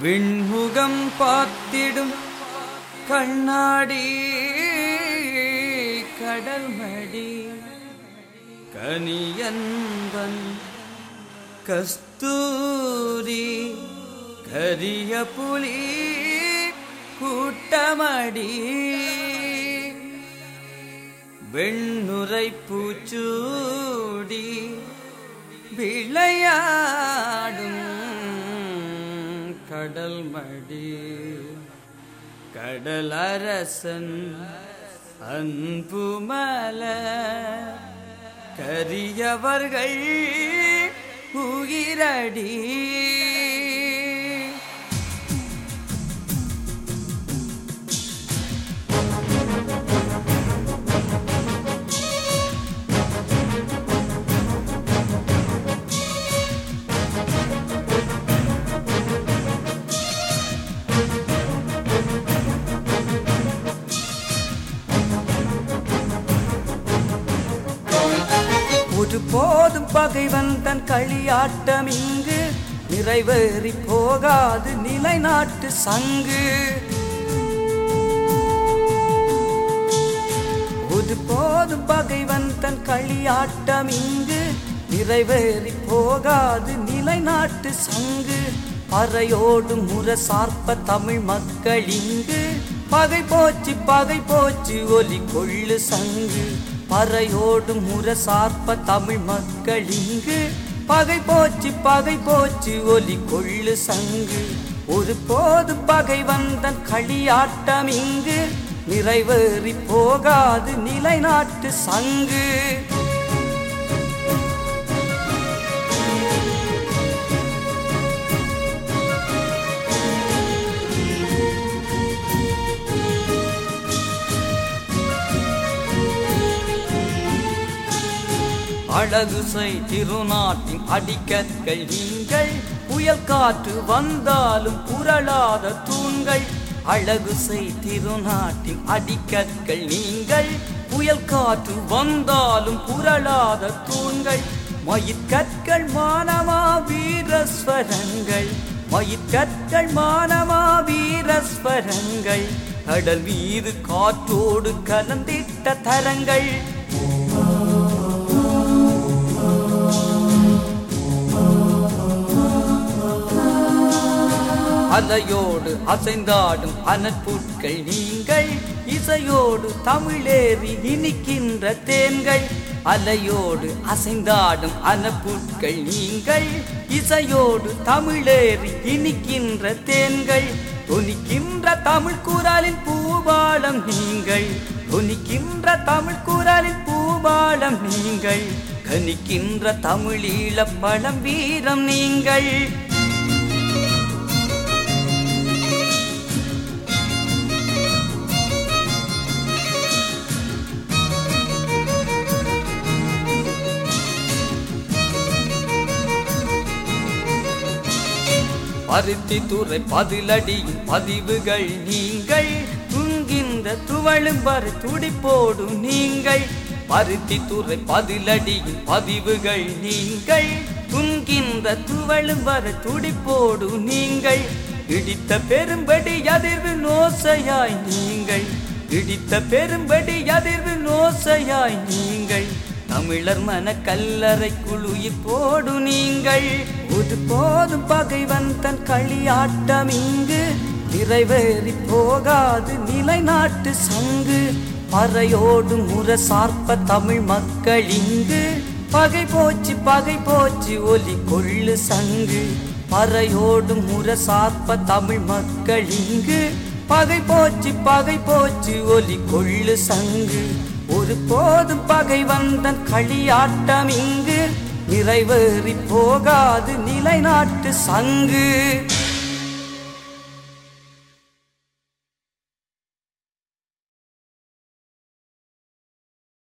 விண்முகம் பார்த்திடும் கண்ணாடி கடல்மடி கனியன்பன் கஸ்தூரி கரிய புலி கூட்டமடி. வெண்ணுரை பூச்சூடி விளையா கடல் மடி. கடலரசன் அன்புமல கரியவர்கள் உயிரடி. ஒரு போதும் பகைவன் தன் களியாட்டம் இங்கு. நிறைவேறி போகாது நிலைநாட்டு சங்கு. ஒரு போதும் பகைவன் தன் களியாட்டம் இங்கு. நிறைவேறி போகாது நிலைநாட்டு சங்கு. பறையோடு முரசார்ப்ப தமிழ் மக்கள் இங்கு. பகை போச்சு பகை போச்சு ஒலி கொள்ளு சங்கு. பறையோடு முரசார்ப்ப தமிழ் மக்கள் இங்கு. பகை போச்சு பகை போச்சு ஒலி கொள்ளு சங்கு. ஒரு போது பகை வந்தன் களியாட்டம் இங்கு. நிறைவேறி போகாது நிலைநாட்டு சங்கு. அழகுசை திருநாட்டின் அடிக்கற்கள் நீங்கள் புயல் காற்று வந்தாலும் புரளாத தூண்கள். அழகுசை திருநாட்டின் அடிக்கற்கள் நீங்கள் புயல் காற்று வந்தாலும் புரளாத தூண்கள். மயிர்கற்கள் மானமா வீரஸ்வரங்கள். மயிர்கற்கள் மானமா வீரஸ்வரங்கள். கடல் வீறு காற்றோடு கலந்திட்ட தரங்கள். அலையோடு அசைந்தாடும் அனற்புட்கள் நீங்கள். இசையோடு தமிழேறி இனிக்கின்ற தேன்கள். அலையோடு அசைந்தாடும் அனப்புட்கள் நீங்கள். இசையோடு தமிழேறி இனிக்கின்ற தேன்கள். துணிக்கின்ற தமிழ் குரலின் பூபாலம் நீங்கள். துணிக்கின்ற தமிழ் குரலின் பூபாலம் நீங்கள். கணிக்கின்ற தமிழீழ பழம் வீரம் நீங்கள். பருத்தி துறை பதிலடியும் பதிவுகள் நீங்கள். துங்கின்ற துவளும் துவழும்பர் துடிப்போடும் நீங்கள். பருத்தி துறை பதிலடியும் பதிவுகள் நீங்கள். துங்கின்ற துவளும் துவழும்பர் துடிப்போடும் நீங்கள். இடித்த பெரும்படி அதிர்வு நோசையாய் நீங்கள். இடித்த பெரும்படி அதிர்வு நோசையாய் நீங்கள். தமிழர் மன கல்லறை குழுயிர் போடு நீங்கள். புது போதும் பகைவன் தன் களியாட்டம் இங்கு. நிறைவேறி போகாது நிலைநாட்டு சங்கு. பறையோடு முரசார்ப்ப தமிழ் மக்கள் இங்கு. பகை போச்சு பகை போச்சு ஒலி கொள்ளு சங்கு. பறையோடு முரசார்ப்ப தமிழ் மக்கள் இங்கு. பகை போச்சு பகை போச்சு ஒலி கொள்ளு சங்கு. ஒரு போதும் பகை வந்தன் களியாட்டம் இங்கு. நிறைவேறி போகாது நிலைநாட்டு சங்கு.